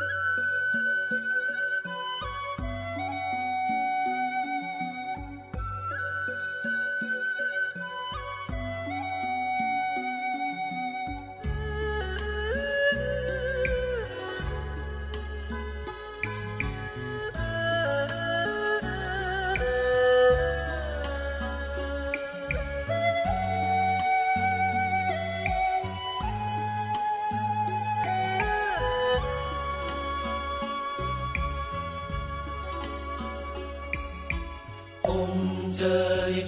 うん。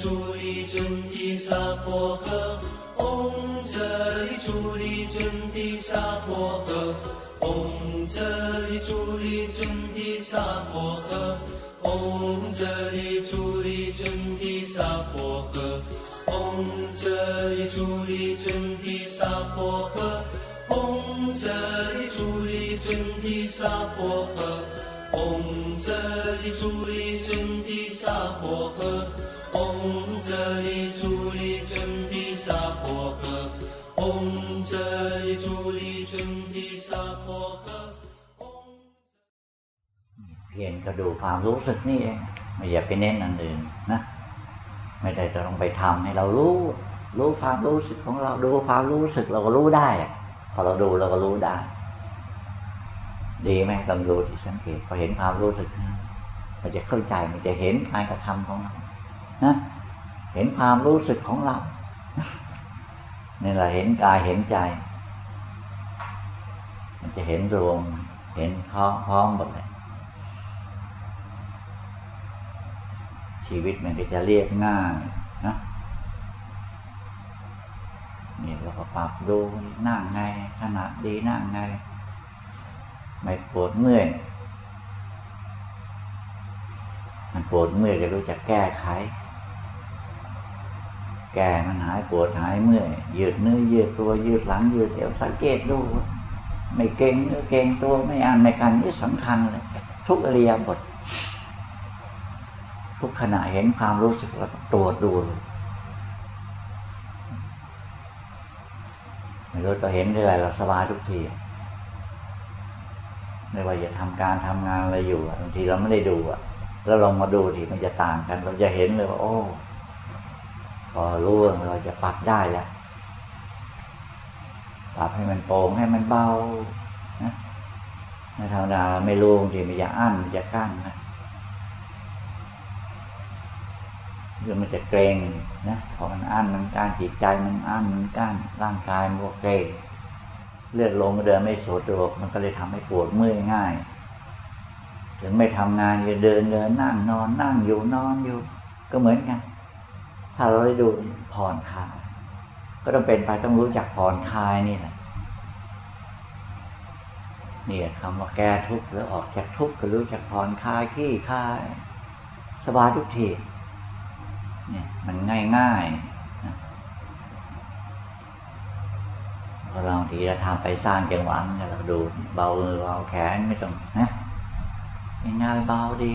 主力准提萨婆诃，嗡这里主力准提萨婆诃，嗡这里主力准提萨婆诃，嗡这里主力准提萨婆诃，嗡这里主力准提萨婆诃，嗡这里主力准提萨婆诃。嗡这里主力准提萨婆诃， 嗡这里主力准提萨婆诃，嗡这里主力准提萨婆诃。เพียรก็ดูความรู้สึกนี่เองไม่อย่าไปเน้นอันอื่นนะ ไม่ได้จะต้องไปทำให้เรารู้ รู้ความรู้สึกของเราดูความรู้สึกเราก็รู้ได้พอเราดูเราก็รู้ได้ดีไหมลองดูที่สังเกตพอเห็นความรู้สึกมันจะเข้าใจมันจะเห็นการกระทำของเรา นะเห็นความรู้สึกของเรานี่แหละเห็นกายเห็นใจ มันจะเห็นรวม เห็นพร้อมพร้อมหมดเลยชีวิตมันก็จะเรียบง่ายนะนี่เราก็ปรับดูนั่งไงขนาดดีนั่งไง ไม่ปวดเมื่อยมันปวดเมื่อยก็รู้จักแก้ไข แก้มันหายปวดหายเมื่อยยืดเนื้อยืดตัวยืดหลังยืดเอวสังเกตดู ไม่เก่งเนื้อเก่งตัวไม่อ่านไม่กันนี่สำคัญเลยทุกอริยบท ทุกขณะเห็นความรู้สึกแล้วตรวจดูไม่รู้ตัวเห็นได้ไรเราสบายทุกทีไม่ว่าจะทำการทำงานอะไรอยู่บางทีเราไม่ได้ดูอะแล้วลองมาดูทีมันจะต่างกัน เราจะเห็นเลยว่า โอ้ พอรู้เราจะปรับได้แล้วปรับให้มันโปร่งให้มันเบานะในธรรมดาไม่รู้บางทีมันจะอั้นมันจะกั้นนะหรือมันจะเกรงนะพอมันอั้นมันกั้นจิตใจมันอั้นมันกั้นร่างกายมันก็เกรงเลือดลงเดินไม่สดวกมันก็เลยทำให้ปวดเมื่อยง่าย ถึงไม่ทำงานจะเดินเดินนั่งนอนนั่งอยู่นอนอยู่ ก็เหมือนกัน ถ้าเราได้ดูผ่อนคลายก็ต้องเป็นไปต้องรู้จักผ่อนคลายนี่แหละนี่คำว่าแก้ทุกข์หรือออกจากทุกข์ก็รู้จักผ่อนคลายขี้คลาย สบายทุกทีเนี่ยมันง่ายง่ายเราทีเราทำไปสร้างจังหวะเราดูเบามือเบาแขนไม่ต้องนะง่ายเบาดี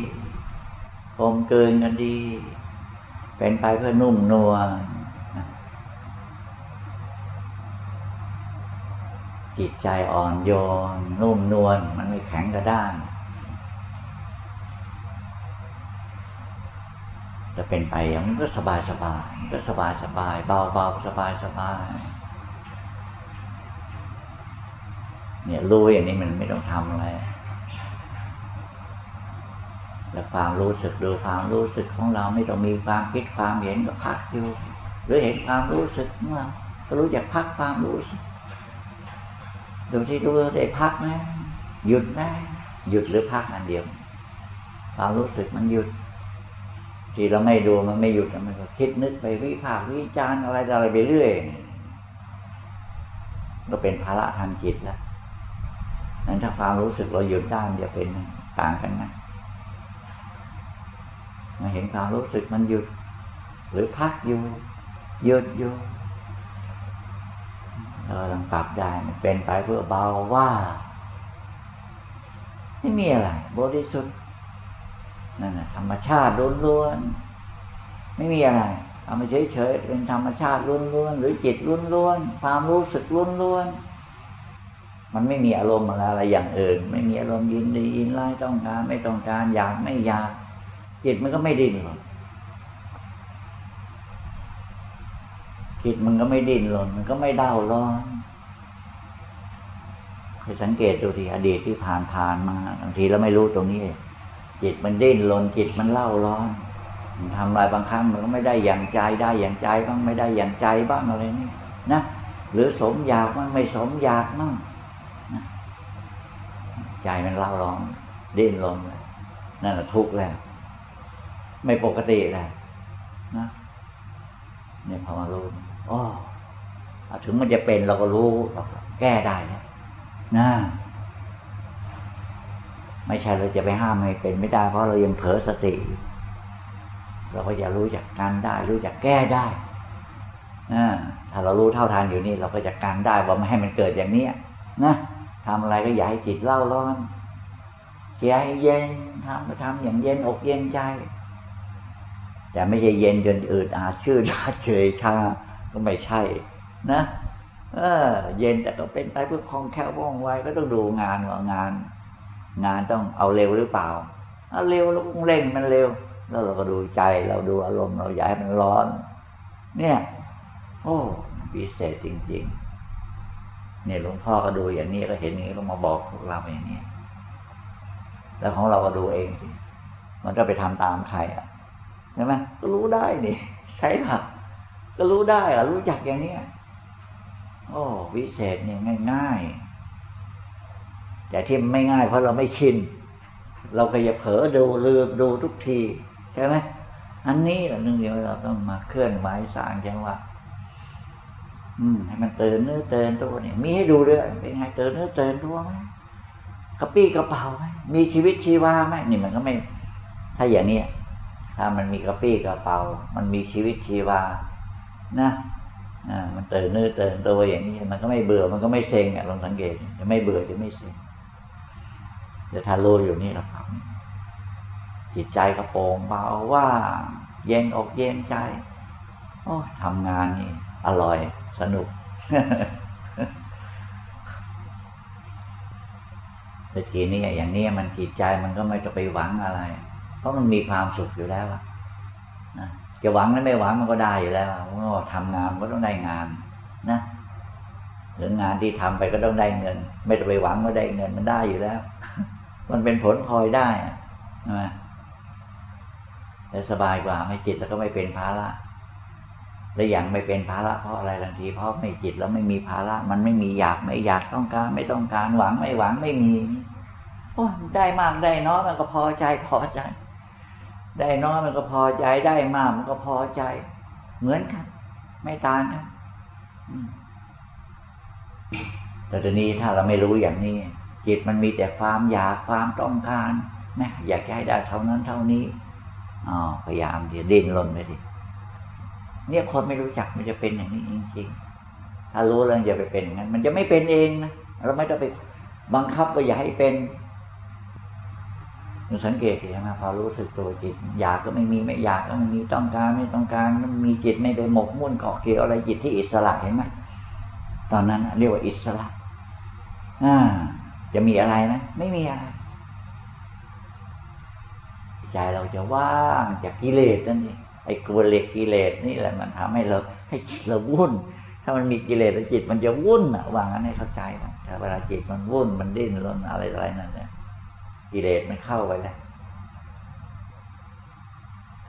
กลมเกินกันดี เป็นไปเพื่อนุ่มนัวจิตใจอ่อนโยน นุ่มนวลมันไม่แข็งกระด้างจะเป็นไปอย่างนี้ก็สบายสบายก็สบายสบายเบาเบาสบายสบายเนี่ยรู้อย่างนี้มันไม่ต้องทำอะไร แล้วความรู้สึกดูความรู้สึกของเราไม่ต้องมีความคิดความเห็นก็พักอยู่ หรือเห็นความรู้สึกของเราก็รู้จักพักความรู้สึกดูที่ดูได้พักไหมหยุดไหมหยุดหรือพักอันเดียว ความรู้สึกมันหยุด ที่เราไม่ดูมันไม่หยุดมันก็คิดนึกไปวิพากษ์วิจารณ์อะไรอะไรไปเรื่อยก็เป็นภาระทางจิตแล้วนั้นถ้าความรู้สึกเราหยุดได้มันจะเป็นต่างกันนะม เห็นความรู้สึกมันหยุด หรือพักอยู่หยุดอยู่เราลองปรับได้มันเป็นไปเพื่อเบาว่าไม่มีอะไรบริสุทธิ์นั่นแหะธรรมชาติล้วนๆไม่มีอะไรเอามาเฉยๆเป็นธรรมชาติล้วนๆหรือจิตล้วนๆความรู้สึกล้วนๆมันไม่มีอารมณ์อะไรอย่างอื่น ไม่มีอารมณ์ยินดียินร้ายต้องการไม่ต้องการอยากไม่อยาก จิตมันก็ไม่ดิ้นหรอกจิตมันก็ไม่ดิ้นรนมันก็ไม่เด้าร้อนให้สังเกตดูทีอดีตที่ผ่านผ่านมาบางทีเราไม่รู้ตรงนี้ จิตมันดิ้นรนจิตมันเล่าร้อนมันทำอะไรบางครั้งมันก็ไม่ได้อย่างใจได้อย่างใจบ้างไม่ได้อย่างใจบ้างอะไรนี่นะหรือสมอยากบ้างไม่สมอยากบ้างใจมันเล่าร้อนดิ้นรนนั่นแหละทุกข์แล้ว ไม่ปกติแล้วนะเนี่ยพอมารู้อ๋อถึงมันจะเป็นเราก็รู้เราแก้ได้นะนะไม่ใช่เราจะไปห้ามให้เป็นไม่ได้ เพราะเรายังเผลอสติ เราก็จะรู้จักการได้ รู้จักแก้ได้นะถ้าเรารู้เท่าทานอยู่นี่ เราก็จะการได้ว่าไม่ให้มันเกิดอย่างเนี้ยนะทำอะไรก็อย่าให้จิตเล่าร้อนใจเย็นทำก็ทำอย่างเย็นอกเย็นใจ แต่ไม่ใช่เย็นจนอืดอาชื่อชาเฉยชาก็ไม่ใช่ นะเออ เย็นแต่ก็เป็นไปเพื่อคล่องแคล่วว่องไวก็ต้องดูงานว่างาน งานต้องเอาเร็วหรือเปล่าเอาเร็วแล้วก็เร่งมันเร็ว แล้วเราก็ดูใจเราดูอารมณ์เราอย่าให้มันร้อน เนี่ย โอ้พิเศษจริง ๆ เนี่ยหลวงพ่อก็ดูอย่างนี้ก็เห็นอย่างนี้ก็มาบอกพวกเราอย่างนี้แล้วของเราก็ดูเองสิมันก็ไปทำตามใครอะ ใช่ไหมก็รู้ได้นี่ใช่ค่ะก็รู้ได้อะรู้จักอย่างเนี้ยโอ้วิเศษเนี่ยง่ายๆแต่ที่ไม่ง่ายเพราะเราไม่ชิน เราก็จะเผลอดูลืมดูทุกทีใช่ไหมอันนี้แหละนึ่งเดียวเราต้องมาเคลื่อนไหวสารจังว่าอืมให้มันเตือนเนื้อเตือนตัวเนี่ยมีให้ดูด้วยเป็นไงเตือนเนื้อเตือนตัวไหมกระปี้กระเป๋าไหมมีชีวิตชีวาไหมนี่มันก็ไม่ ถ้าอย่างเนี้ย ถ้ามันมีกระปี้กระเป๋า มันมีชีวิตชีวา นะอ่ามันเตือนเนื้อเตือนตัวอย่างนี้มันก็ไม่เบื่อมันก็ไม่เซ็งอะลองสังเกตจะไม่เบื่อจะไม่เซ็งจะทารู้อยู่นี่แหละครับจิตใจกระโปรงเบาว่าเย็นอกเย็นใจโอ้ทำงานนี่ อร่อยสนุกแต่ทีนี้อย่างนี้มันจิตใจมันก็ไม่จะไปหวังอะไร ราะมันมีความสุขอยู่แล้วนะจะหวังหรือไม่หวังมันก็ได้อยู่แล้วว่าทำงานก็ต้องได้งานนะหรืองานที่ทำไปก็ต้องได้เงิน ไม่ต้องไปหวังว่าได้เงินมันได้อยู่แล้ว มันเป็นผลพลอยได้นะแต่สบายกว่าไม่จิตแล้วก็ไม่เป็นภาระและอย่างไม่เป็นภาระเพราะอะไรบางทีเพราะไม่จิตแล้วไม่มีภาระมันไม่มีอยากไม่อยากต้องการ ไม่ต้องการหวังไม่หวังไม่มีโอ้ได้มากได้น้อยมันก็พอใจพอใจ ได้น้อยมันก็พอใจได้มากมันก็พอใจ เหมือนกัน ไม่ต่างกันแต่ตอนนี้ถ้าเราไม่รู้อย่างนี้ จิตมันมีแต่ความอยากความต้องการนะอยากให้ได้เท่านั้นเท่านี้อ๋อพยายามจะดิ้นรนไปดิเนี่ยคนไม่รู้จักมันจะเป็นอย่างนี้จริงๆถ้ารู้แล้วอย่าไปเป็นอย่างนั้น มันจะไม่เป็นเองนะเราไม่ต้องไปบังคับว่าอย่าให้เป็น เราสังเกตเห็นไหมพอรู้สึกตัวจิต อยากก็ไม่มีไม่อยากก็ไม่มีต้องการไม่ต้องการมันมีจิตไม่ไปหมกมุ่นเกาะเกี่ยวอะไรจิตที่อิสระเห็นไหมตอนนั้นเรียกว่าอิสระอ่าจะมีอะไรนะไม่มีอะไรใจเราจะว่างจากกิเลสนั่นเองไอ้กลัวเหล็กกิเลสนี่แหละมันทำให้เราให้จิตเราวุ่น ถ้ามันมีกิเลสแล้วจิตมันจะวุ่นอะวางนั้นให้เข้าใจนะถ้าเวลาจิตมันวุ่นมันดิ้นรนอะไรอะไรนั่นเนี่ย กิเลสมันเข้าไปแล้ว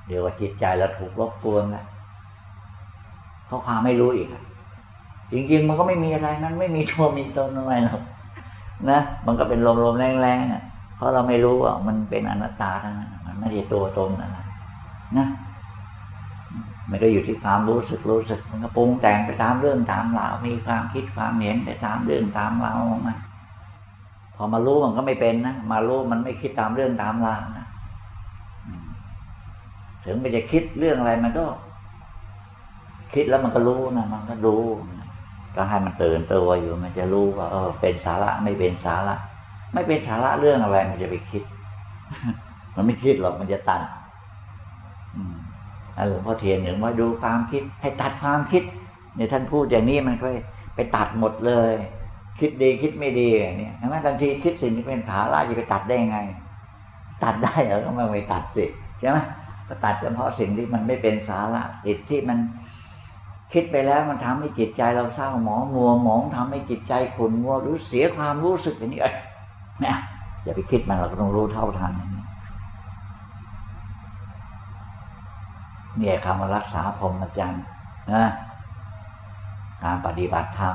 เดี๋ยวว่าจิตใจเราถูกรบกวนแล้วเพราะความไม่รู้อีกจริงๆ มันก็ไม่มีอะไรนั้น ไม่มีตัวมีตนอะไรหรอกนะมันก็เป็นลมๆแรงๆอะเพราะเราไม่รู้ว่ามันเป็นอนัตตาทั้งนั้นมันไม่ใช่ตัวตนอะไรนะมันก็อยู่ที่ความรู้สึกรู้สึก มันก็ปรุงแต่งไปตามเรื่องตามราว มีความคิดความเห็นไปตามเรื่องตามราวมา พอมารู้มันก็ไม่เป็นนะมารู้มันไม่คิดตามเรื่องตามราวนะถึงมันจะคิดเรื่องอะไรมันก็ คิดแล้วมันก็รู้นะมันก็รู้ก็ให้มันตื่นตัวอยู่ มันจะรู้ว่าเออเป็นสาระไม่เป็นสาระ ไม่เป็นสาระเรื่องอะไร มันจะไปคิด มันไม่คิดหรอกมันจะตัดอืมหลวงพ่อเทียนอย่งว่าดูความคิด ให้ตัดความคิดเนี่ยท่านพูดอย่างนี้มันก็ไปตัดหมดเลย คิดดีคิดไม่ดีเนี่ยใช่ไหมบางทีคิดสิ่งที่เป็นขาล่าจะไปตัดได้ยังไง ตัดได้เหรอก็ไม่ไปตัดสิใช่ไหมก็ตัดเฉพาะสิ่งที่มันไม่เป็นสาระติดที่มันคิดไปแล้วมันทำให้จิตใจเราเศร้าหมองมัวหมองทำให้จิตใจขุ่นมัวหรือเสียความรู้สึกอย่างนี้เอ้ยเนี่ยอย่าไปคิดมันเราก็ต้องรู้เท่าทันเนี่ยคำว่ารักษาพรหมจรรย์นะการปฏิบัติธรรม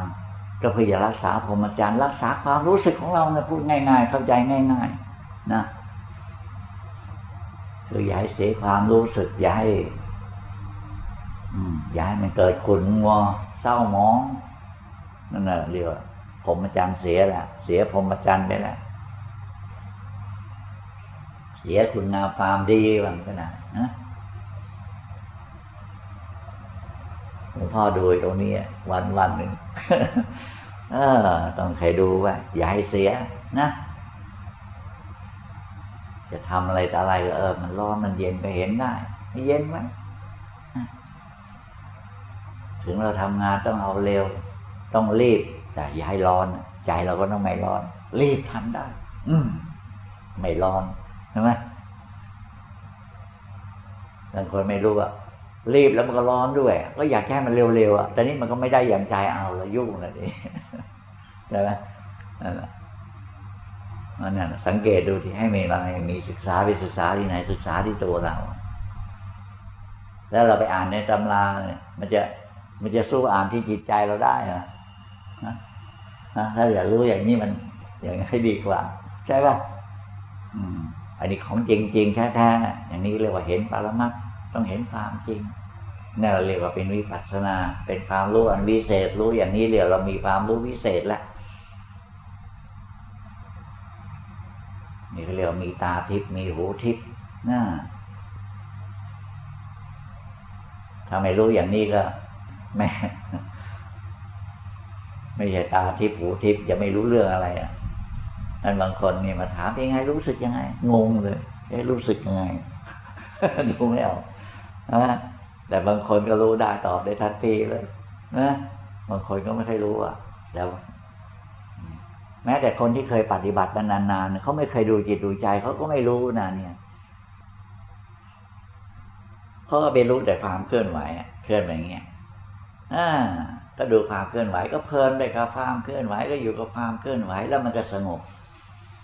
ก็เพื่อจะรักษาพรหมจรรย์รักษาความรู้สึกของเราเนี่ยพูดง่ายๆ เข้าใจง่าย ๆ นะคืออย่าให้เสียความรู้สึกอย่าให้อย่าให้มันเกิดขุนงัวเศร้าหมองนั่นแหละเรียกว่าพรหมจรรย์เสียแหละเสียพรหมจรรย์ไปแล้วเสียคุณงามความดีวันขนาดนะ ลวงพ่อดูตรงนี้วันวันหนึ่งเออ ต้องใครดูว่า อย่าให้เสียนะ จะทำอะไรแต่อะไรเออ มันร้อนมันเย็นก็เห็นได้ไม่เย็นไหมถึงเราทำงานต้องเอาเร็ว ต้องรีบ แต่อย่าให้ร้อน ใจเราก็ต้องไม่ร้อน รีบทำได้ อืมไม่ร้อนใช่ไหมบางคนไม่รู้ว่า รีบแล้วมันก็ร้อนด้วย ก็อยากแค่มันเร็วๆอะแต่นี้มันก็ไม่ได้อย่างใจเอาแล้วยุ่งเลยดิใช่ไหมนั่นแหละนั่นสังเกตดูที่ให้มีอะไรมีศึกษาไปศึกษาที่ไหนศึกษาที่ตัวเรา แล้วเราไปอ่านในตำราเนี่ยมันจะมันจะสู้อ่านที่จิตใจเราได้เหรอถ้าอยากรู้อย่างนี้มันอย่างนี้ดีกว่า ใช่ป่ะอืมอันนี้ของจริงๆแท้ๆอย่างนี้เรียกว่าเห็นปรมัต ต้องเห็นความจริงนี่เราเรียกว่าเป็นวิปัสสนา เป็นความรู้อันวิเศษ รู้อย่างนี้เรียกเรามีความรู้วิเศษแล้วนี่เขาเรียกว่ามีตาทิพย์มีหูทิพย์นะถ้าไม่รู้อย่างนี้ก็ไม่ไม่ใช่ตาทิพย์หูทิพย์จะไม่รู้เรื่องอะไรอะนั่นบางคนนี่มาถามยังไงรู้สึกยังไง งงเลยเอ๊รู้สึกยังไงดูไม่ออก นะแต่บางคนก็รู้ได้ตอบได้ทันทีเลยนะบางคนก็ไม่ค่อยรู้อะแล้วแม้แต่คนที่เคยปฏิบัติมานานๆเขาไม่เคยดูจิตดูใจเขาก็ไม่รู้นะเนี่ยเขาก็ไปรู้แต่ความเคลื่อนไหวเคลื่อนแบบนี้ยอ่าก็ดูความเคลื่อนไหว ก็เพลินไปกับความเคลื่อนไหว ก็อยู่กับความเคลื่อนไหว แล้วมันก็สงบ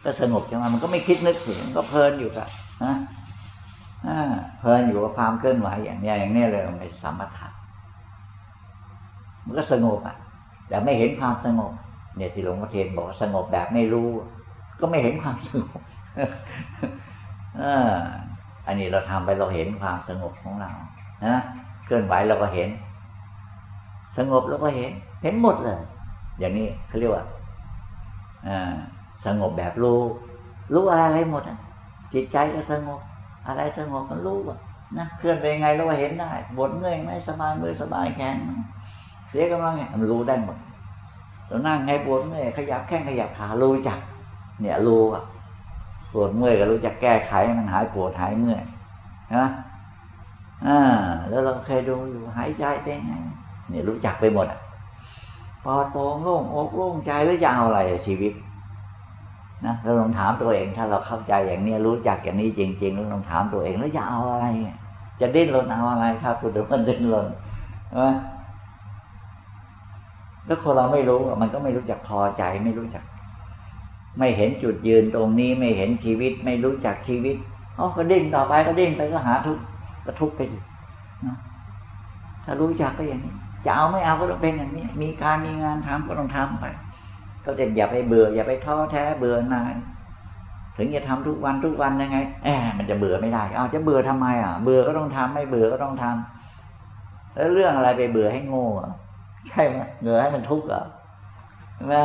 ก็สงบจังมันก็ไม่คิดนึกถึงก็เพลินอยู่กับนะ เพลินอยู่กับความเคลื่อนไหวอย่างนี้อย่างนี้เลยมันเป็นสมถะมันก็สงบอะ แต่ไม่เห็นความสงบ เนี่ยที่หลวงพ่อเทียนบอกสงบแบบไม่รู้ ก็ไม่เห็นความสงบอันนี้เราทำไปเราเห็นความสงบของเรานะเคลื่อนไหวเราก็เห็น สงบเราก็เห็น เห็นหมดเลย อย่างนี้เขาเรียกว่าสงบแบบรู้ รู้อะไรอะไรหมดอะจิตใจก็สงบ อะไรสงบมันรู้ว่านะเคลื่อนไปยังไงเราก็เห็นได้บดเมื่อยไหมสบายมือสบายแขนเสียกำลังไงมันรู้ได้หมดเรานั่งไงปวดเมื่อยขยับแข้งขยับขารู้จัก เนี่ยรู้อะปวดเมื่อยก็รู้จักแก้ไขมันหายปวดหายเมื่อยนะอ่าแล้วเราเคยดูอยู่หายใจเป็นไงเนี่ยรู้จักไปหมดอะปลอดโปร่งโล่งอกโล่งใจแล้วจะเอาอะไรชีวิต นะเราลองถามตัวเอง ถ้าเราเข้าใจอย่างนี้รู้จักอย่างนี้จริงๆเราลองถามตัวเองแล้วจะเอาอะไร จะดิ้นรนเอาอะไรครับคุณดูมันดิ้นรนใช่ไหมแล้วคนเราไม่รู้มันก็ไม่รู้จักพอใจไม่รู้จัก ไม่เห็นจุดยืนตรงนี้ไม่เห็นชีวิต ไม่รู้จักชีวิตอ๋อก็ดิ้นต่อไปก็ดิ้นไปก็หาทุกข์ก็ทุกข์ไปอยู่ถ้ารู้จักก็อย่างนี้ จะเอาไม่เอาก็ต้องเป็นอย่างนี้ มีการมีงานทำก็ต้องทำไป ก็จะอย่าไปเบื่อ อย่าไปท้อแท้เบื่อนายถึงจะทำทุกวันทุกวันยังไงแอบมันจะเบื่อไม่ได้เอาวจะเบื่อทำไมอะเบื่อก็ต้องทำไม่เบื่อก็ต้องทำแล้วเรื่องอะไรไปเบื่อให้โง่ใช่ไหมเบื่อให้มันทุกข์อะใช่ไหม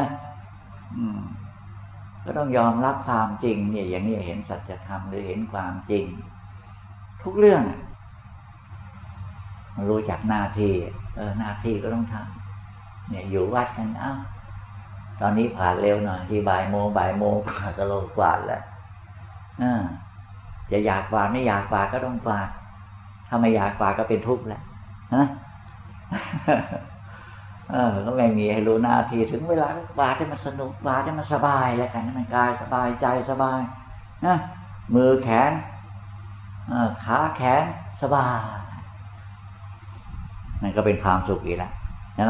ก็ต้องยอมรับความจริง เนี่ย อย่างนี้เห็นสัจธรรมหรือเห็นความจริง ทุกเรื่องรู้จักหน้าที่เออหน้าที่ก็ต้องทำเนี่ยอยู่วัดกันอ้าว ตอนนี้ผ่านเร็วหน่อยที่บ่ายโมงบ่ายโมงผ่านก็ลงกวาดแล้วจะอยากกวาดไม่อยากกวาดก็ต้องกวาดถ้าไม่อยากกวาดก็เป็นทุกข์แหละฮะเออก็ไม่มีให้รู้หน้าที่ถึงเวลาบาดให้มันสนุกบาดให้มันสบายแล้วกันให้มันกายสบายใจสบายนะมือแขนขาแขนสบายนั่นก็เป็นความสุขอีกแล้ว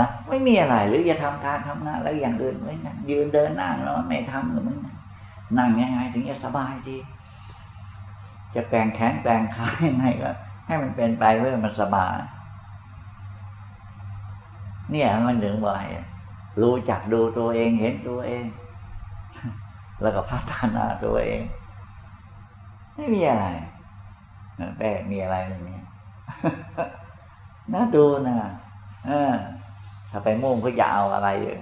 นะไม่มีอะไรหรือจะทำการทำงานแล้วอย่างอื่นไม่นั่งยืนเดินนั่งแล้วไม่ทำหรือไม่นั่งยังไงถึงจะสบายดี จะแปลงแขนแปลงขายังไงก็ ให้มันเป็นไปเพื่อมันสบาย เนี่ยมันถึงว่ารู้จักดูตัวเองเห็นตัวเอง แล้วก็พัฒนาตัวเอง ไม่มีอะไรแต่มีอะไรไม่มีน่าดูนะ เออ ถ้าไปมุ่งเพื่อจะเอาอะไรอยู่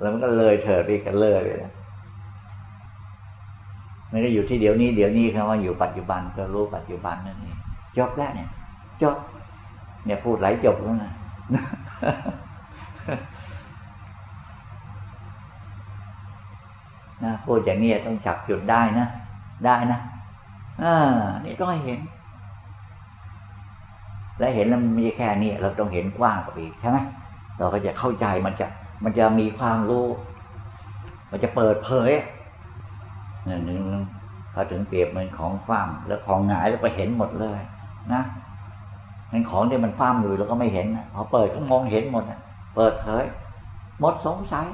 แล้วมันก็เลยเถิดไปกันเลยไปมันก็อยู่ที่เดี๋ยวนี้ เดี๋ยวนี้คำว่าอยู่ปัจจุบันก็รู้ปัจจุบันนั่นเองจบแล้วเนี่ยจบเนี่ยพูดหลายจบแล้วนะนะพูดอย่างนี้ต้องจับจุดได้นะ ได้นะอ่านี่ต้องให้เห็น และเห็นแล้วมันมีแค่นี้เราต้องเห็นกว้างกว่าอีกใช่ไหม เราก็จะเข้าใจมันจะมันจะมีความรู้ มันจะเปิดเผยนี่หนึ่งพอถึงเปรียบเหมือนของฟ้ามแล้วของหงายแล้วก็เห็นหมดเลย นะมันของที่มันฟ้ามอยู่เราก็ไม่เห็นนะพอเปิดก็มองเห็นหมดเปิดเผยหมดสงสัย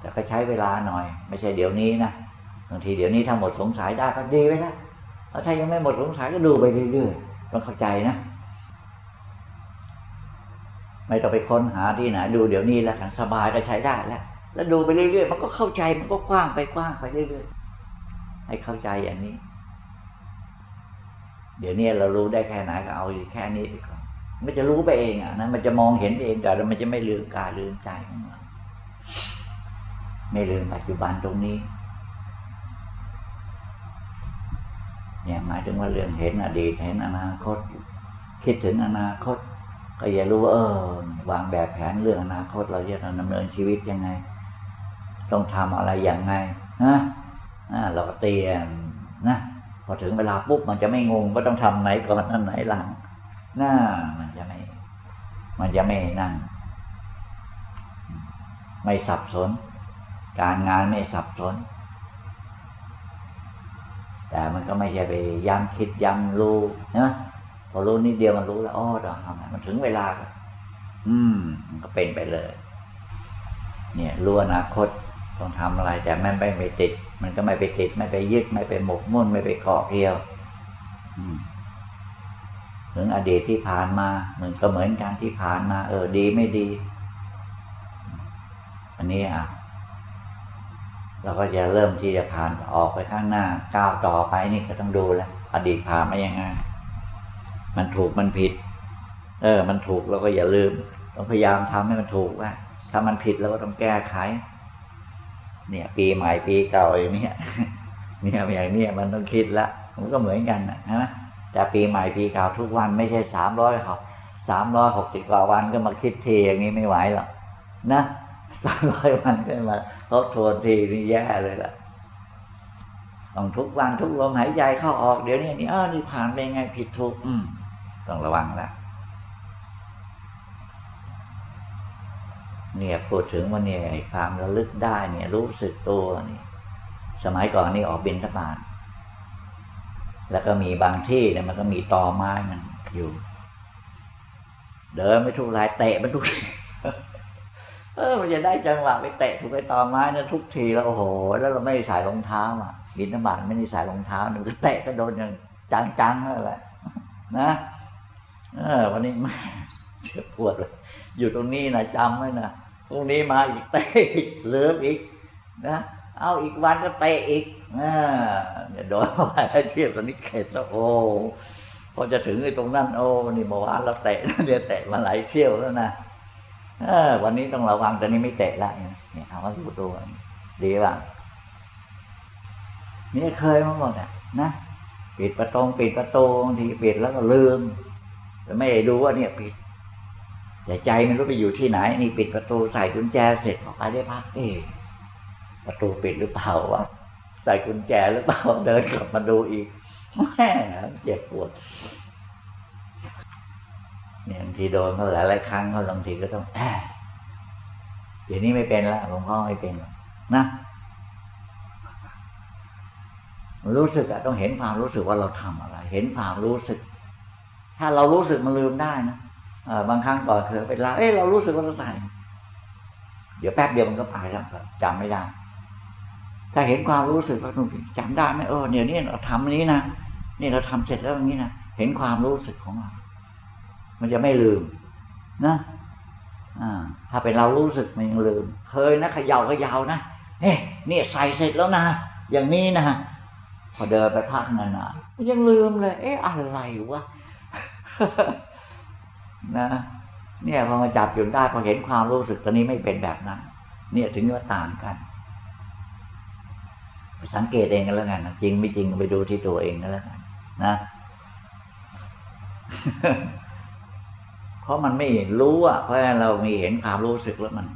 แต่ก็ใช้เวลาหน่อย ไม่ใช่เดี๋ยวนี้นะบางทีเดี๋ยวนี้ถ้าหมดสงสัยได้ก็ดีไปแล้วถ้ายังไม่หมดสงสัยก็ดูไปเรื่อยๆต้องเข้าใจนะ ไม่ต้องไปค้นหาที่ไหนดูเดี๋ยวนี้แล้วสบายก็ใช้ได้แล้ว แล้วดูไปเรื่อยๆมันก็เข้าใจมันก็กว้างไปกว้างไปเรื่อยๆให้เข้าใจอย่างนี้ เดี๋ยวนี้เรารู้ได้แค่ไหนก็เอาอยู่แค่นี้ไปก่อนมันจะรู้ไปเองอะนะมันจะมองเห็นเองแต่มันจะไม่ลืมกายลืมใจของเราไม่ลืมปัจจุบันตรงนี้ เนี่ยหมายถึงว่าเรื่องเห็นอดีตเห็นอนาคต คิดถึงอนาคต ก็อย่ารู้ว่าเออวางแบบแผนเรื่องอนาคตเราจะดำเนินชีวิตยังไง ต้องทำอะไรอย่างไงนะเราก็เตรียมนะพอถึงเวลาปุ๊บมันจะไม่งงก็ต้องทำไหนก่อนอันไหนหลังน่ามันจะไม่ มันจะไม่นั่งไม่สับสน การงานไม่สับสน แต่มันก็ไม่ใช่ไปย้ำคิดย้ำรู้นะ พอรู้นิดเดียวมันรู้แล้วอ๋อเราทำมันถึงเวลา อืม มันก็เป็นไปเลย เนี่ยรู้อนาคตต้องทำอะไร แต่ไม่ไปไปติด มันก็ไม่ไปติด ไม่ไปยึดไม่ไปหมกมุ่นไม่ไปเกาะเกี่ยวถึงอดีตที่ผ่านมามันก็เหมือนกันที่ผ่านมา เออ ดีไม่ดี อันนี้อะเราก็จะเริ่มที่จะผ่านออกไปข้างหน้าก้าวต่อไปนี่ก็ต้องดูแลอดีตผ่านมายังไง มันถูกมันผิด เออ มันถูกเราก็อย่าลืม ต้องพยายามทำให้มันถูกว่า ถ้ามันผิดเราก็ต้องแก้ไข เนี่ย ปีใหม่ปีเก่าอย่างนี้เนี่ยอย่างนี้มันต้องคิดละมันก็เหมือนกันนะฮะแต่ปีใหม่ปีเก่าทุกวันไม่ใช่สามร้อยเขาสามร้อยหกสิบกว่าวันก็มาคิดทีอย่างนี้ไม่ไหวหรอกนะสามร้อยวันก็มาทบทวนทีนี่แย่เลยล่ะต้องทุกวันทุกลมหายใจเข้าออกเดี๋ยวนี้นี่อ้านี่ผ่านไปไงผิดถูกอืม ต้องระวังละเนี่ยพูดถึงว่าเนี่ยความระลึกได้เนี่ย รู้สึกตัวนี่ สมัยก่อนนี่ออกบินทบาทแล้วก็มีบางที่เนี่ยมันก็มีตอไม้มันอยู่ เดินไม่ทุกรายเตะมันทุกทีเออมันจะได้จังหวะไปเตะถูกไปตอไม้นะทุกทีแล้วโอ้โห แล้วเราไม่ใส่รองเท้าอะบินทบาทไม่ได้ใส่รองเท้าหนึ่งก็เตะก็โดนอย่างจังๆนั่นแหละนะ เออ วันนี้แม่เจ็บปวดเลย อยู่ตรงนี้นะจำไว้นะพรุ่งนี้มาอีกเตะอีกเลืออีกนะเอาอีกวันก็เตะอีกอ่าเนี่ยโดนไปเทียบตอนนี้เข็ดแล้วโอ้พอจะถึงไอ้ตรงนั้น โอ้นี่เมื่อวานเราเตะเนี่ยเตะมาหลายเที่ยวแล้วนะเออ วันนี้ต้องระวังตอนนี้ไม่เตะละเนี่ยเอาว่าดูตัวดีป่ะนี่เคยมาหมดอะนะปิดประตูปิดประตูบางทีปิดแล้วก็ลืม แต่ไม่ได้ดูว่าเนี่ยปิด แต่ใจมันรู้ไปอยู่ที่ไหน นี่ปิดประตูใส่กุญแจเสร็จออกไปได้พักเอประตูปิดหรือเปล่าวะใส่กุญแจหรือเปล่าเดินกลับมาดูอีกแม่เจ็บปวดเนี่ยบางทีโดนก็หลายหลายครั้งก็บางทีก็ต้องแอบเดี๋ยวนี้ไม่เป็นแล้วหลวงพ่อไม่เป็นนะรู้สึกอะต้องเห็นความรู้สึกว่าเราทำอะไร เห็นความรู้สึก ถ้าเรารู้สึกมันลืมได้นะบางครั้งก่อนเคยไปลาเอ้เรารู้สึกว่าเราใส่เดี๋ยวแป๊บเดียวมันก็ไปแล้วจำไม่ได้ ถ้าเห็นความรู้สึกว่านุ่จำได้ไหมเออเดี๋ยวนี้เราทำนี้นะนี่เราทำเสร็จแล้วอย่างนี้นะเห็นความรู้สึกของเรา มันจะไม่ลืม นะอ่าถ้าเป็นเรารู้สึกมันยังลืม เคยนะขยาวขยาวนะเฮ้นี่ใส่เสร็จแล้วนะอย่างนี้นะพอเดินไปพักนานๆยังลืมเลย เอ๊ะอะไรวะ นะ เนี่ยพอมาจับจุดได้พอเห็นความรู้สึกตอนนี้ไม่เป็นแบบนั้น เนี่ยถึงว่าต่างกัน สังเกตเองกันแล้วกันจริงไม่จริงไปดูที่ตัวเองกันแล้วกันนะเพราะมันไม่รู้อะเพราะเรามีเห็นความรู้สึกแล้วมัน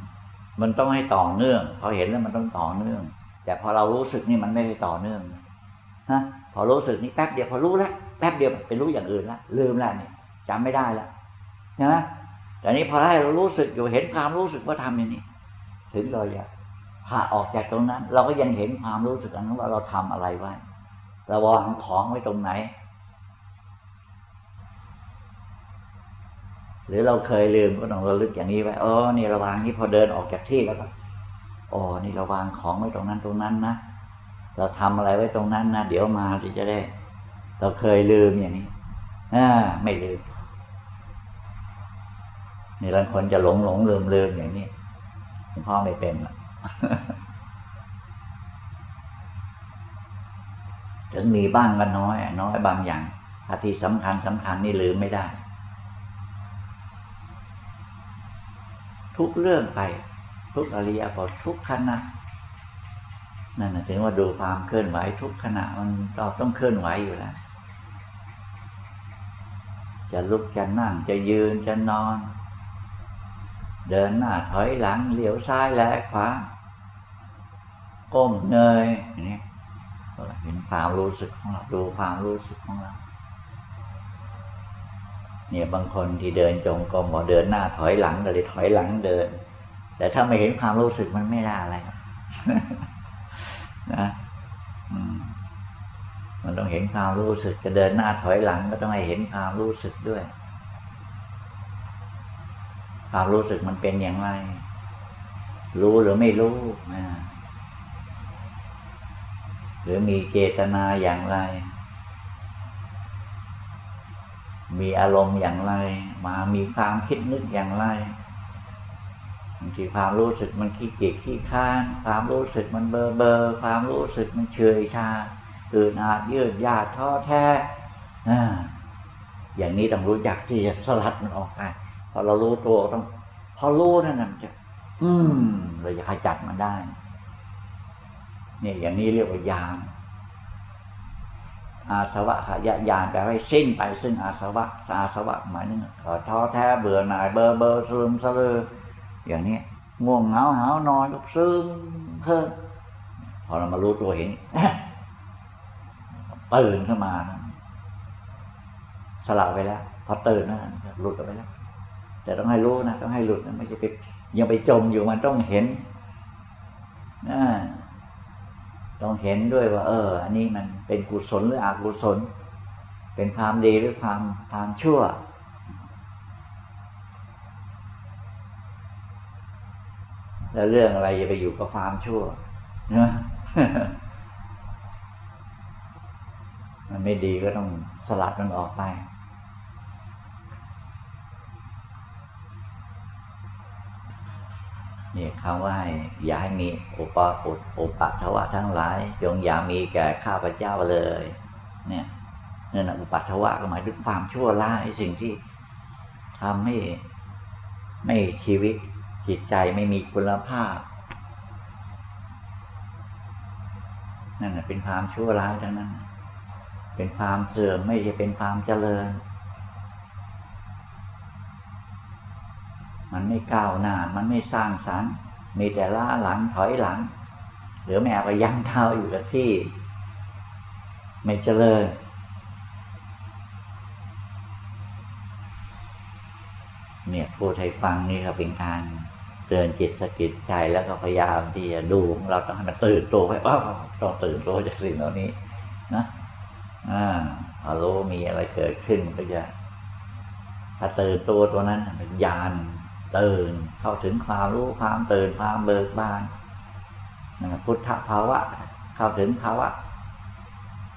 มันต้องให้ต่อเนื่อง พอเห็นแล้วมันต้องต่อเนื่อง แต่พอเรารู้สึกนี่มันไม่ได้ต่อเนื่องนะพอรู้สึกนี่แป๊บเดียวพอรู้แล้ว แป๊บเดียวไปรู้อย่างอื่นล้วลืมแล้วเนี่ยจำไม่ได้แล้วใช่ไหมแต่นี้พอให้เรารู้สึกอยู่เห็นความรู้สึกว่าทำอย่างนี้ ถึงเราจะพาออกจากตรงนั้น เราก็ยังเห็นความรู้สึกอันนั้นว่าเราทำอะไรไว้เราวางของไว้ตรงไหน หรือเราเคยลืมก็ต้องระลึกอย่างนี้ไว้อ๋อนี่ระวางนี้พอเดินออกจากที่แล้วก็อ๋อนี่ราวางของไว้ตรงนั้นตรงนั้นนะเราทำอะไรไว้ตรงนั้นนะเดี๋ยวมาที่จะได้ เราเคยลืมอย่างนี้อ่าไม่ลืมนี่บางคนจะหลงหลงลืมลืมอย่างนี้หลวงพ่อไม่เป็นถึงมีบ้างก็น้อย น้อยบางอย่างถ้าที่สำคัญสำคัญนี่ลืมไม่ได้ ทุกเรื่องไป ทุกอริยบททุกขณะนั่นถึงว่าดูความเคลื่อนไหวทุกขณะมันเราต้องเคลื่อนไหวอยู่แล้ว จะลุกจะนั่งจะยืนจะนอน เดินหน้าถอยหลังเหลียวซ้ายแลขวาก้มเงยอย่างนี้เห็นความรู้สึกของเราดูความรู้สึกของเราเนี่ยบางคนที่เดินจงกรมบอกเดินหน้าถอยหลังเลยถอยหลังเดิน แต่ถ้าไม่เห็นความรู้สึกมันไม่ได้อะไรนะ มันต้องเห็นความรู้สึกจะเดินหน้าถอยหลังก็ต้องให้เห็นความรู้สึกด้วย ความรู้สึกมันเป็นอย่างไร รู้หรือไม่รู้นะหรือมีเจตนาอย่างไร มีอารมณ์อย่างไร มามีความคิดนึกอย่างไรบางทีความรู้สึกมันขี้เกียจขี้ค้าน ความรู้สึกมันเบอเบอความรู้สึกมันเฉยชา ตื่นอาจยืดยาดท้อแท้อย่างนี้ต้องรู้จักที่จะสลัดมันออกไปพอเรารู้ตัวต้อง พอรู้นั่นมันจะ อืมเราจะขจัดมันได้ เนี่ยอย่างนี้เรียกว่ายานอาสวะขยะยานแปลว่าสิ้นไปซึ่งอาสวะอาสวะหมายถึงท้อแท้เบื่อหน่ายเบอร์เบอร์ซึมซลืออย่างนี้ง่วงเหงาหานอนก็ซึมเพิ่มพอเรามารู้ตัวเห็น ตื่นขึ้นมาสลับไปแล้ว พอตื่นนั่นหลุดออกไปแล้ว แต่ต้องให้รู้นะต้องให้หลุดนะไม่ใช่ไปยังไปจมอยู่มันต้องเห็นนะต้องเห็นด้วยว่า เออ อันนี้มันเป็นกุศลหรืออกุศล เป็นความดีหรือความความชั่วแล้วเรื่องอะไรจะไปอยู่กับความชั่วนะ มันไม่ดีก็ต้องสลัดมันออกไป นี่คำว่าอย่าให้มีอุปอุอุปทวะทั้งหลาย จงอย่ามีแก่ข้าพเจ้าเลย เนี่ยนั่นอุปัทวะก็หมายถึงความชั่วร้ายสิ่งที่ทำให้ไม่ชีวิตจิตใจไม่มีคุณภาพ นั่นเป็นความชั่วร้ายทั้งนั้น เป็นความเสื่อมไม่ใช่เป็นความเจริญ มันไม่ก้าวหน้า มันไม่สร้างสรรค์มีแต่ล้าหลังถอยหลัง หรือแม้ไปยั้งเท้าอยู่กับที่ ไม่เจริญเนี่ยพูดให้ฟังนี่ก็เป็นการเตือนจิตสกิดใจแล้วก็พยายามที่จะดูของเราต้องให้มันตื่นตัวไปว่าต้องตื่นตัวจากสิ่งเหล่านี้นะ อ่าพอรู้มีอะไรเกิดขึ้นก็จะถ้าตื่นตัวตัวนั้นเป็นญาณตื่นเข้าถึงความรู้ความตื่นความเบิกบานพุทธภาวะ เข้าถึงภาวะ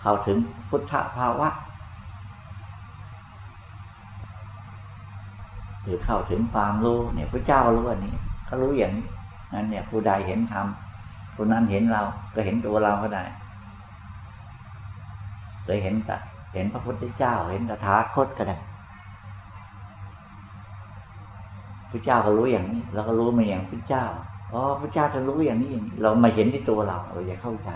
เข้าถึงพุทธภาวะหรือเข้าถึงความรู้เนี่ยพระเจ้ารู้อันนี้ก็รู้อย่างนี้นั้นเนี่ยผู้ใดเห็นธรรมผู้นั้นเห็นเราก็เห็นตัวเราก็ได้ เลยเห็นแต่เห็นพระพุทธเจ้า เห็นตถาคตก็ได้พระเจ้าก็รู้อย่างนี้เราก็รู้มาอย่างพระเจ้าอ๋อพระเจ้าจะรู้อย่างนี้อย่างนี้ เรามาเห็นที่ตัวเราเราอย่าเข้าใจ